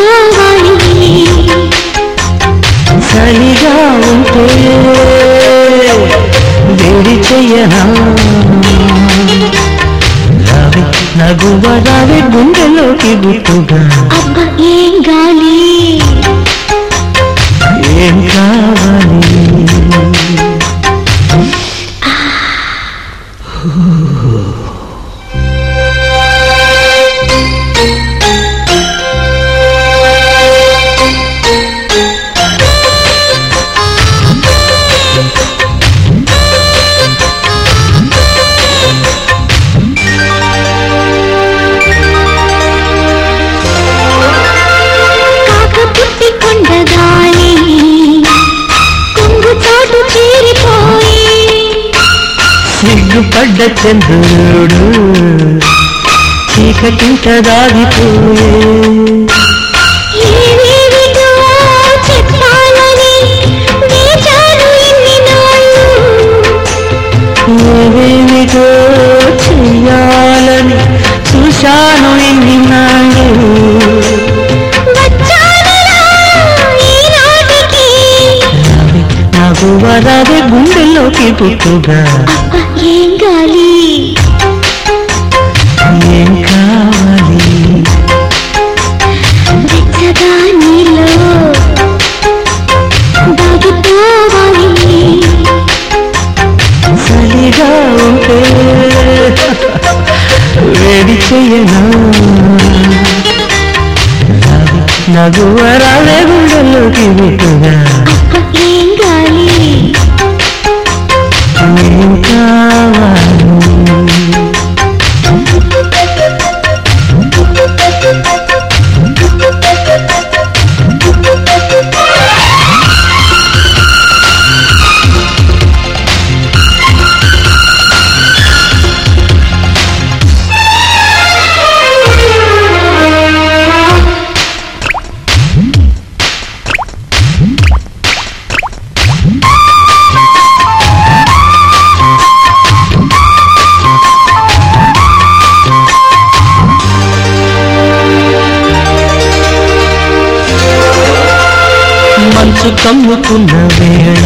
కావాలి చలిగా ఉంటే వేడి చెయ్యనా రవి నగువ రవి గుండెలోకి గుట్టుగా. అబ్బా ఏం గాలి? సిగ్గుపడ్డ చంద్రుడు చీకటింత దాగిపోయే ఏవేమిటో చెయ్యాలని చూశాను ఎన్ని నాడు వచ్చానురా ఈనాటికి గుండెల్లోకి పుట్టుగా. ఏం గాలి ఏం కావాలి? వెచ్చగా నీలో దాగిపోవాలి చలిగా ఉంటే వేడి చెయ్యనా రావి నగువ రావే మంచు కమ్ముకున్న వేళ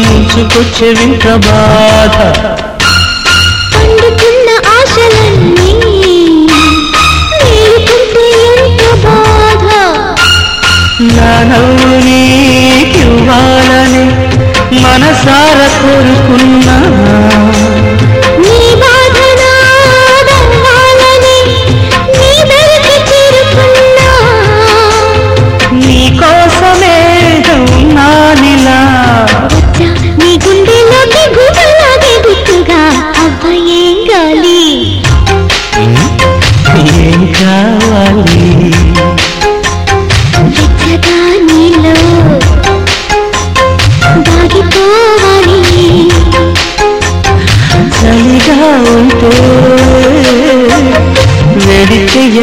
ముంచుకొచ్చే వింత బాధ. పండుకున్న ఆశలన్నీ బాధ. నా నవ్వు నీకివ్వాలని మనసార కోరుకున్నా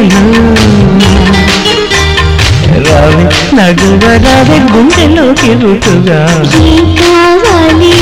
వేడి చెయ్యను రావి నడువ రావి గుండెలోకి రుటుగా. కావాలి?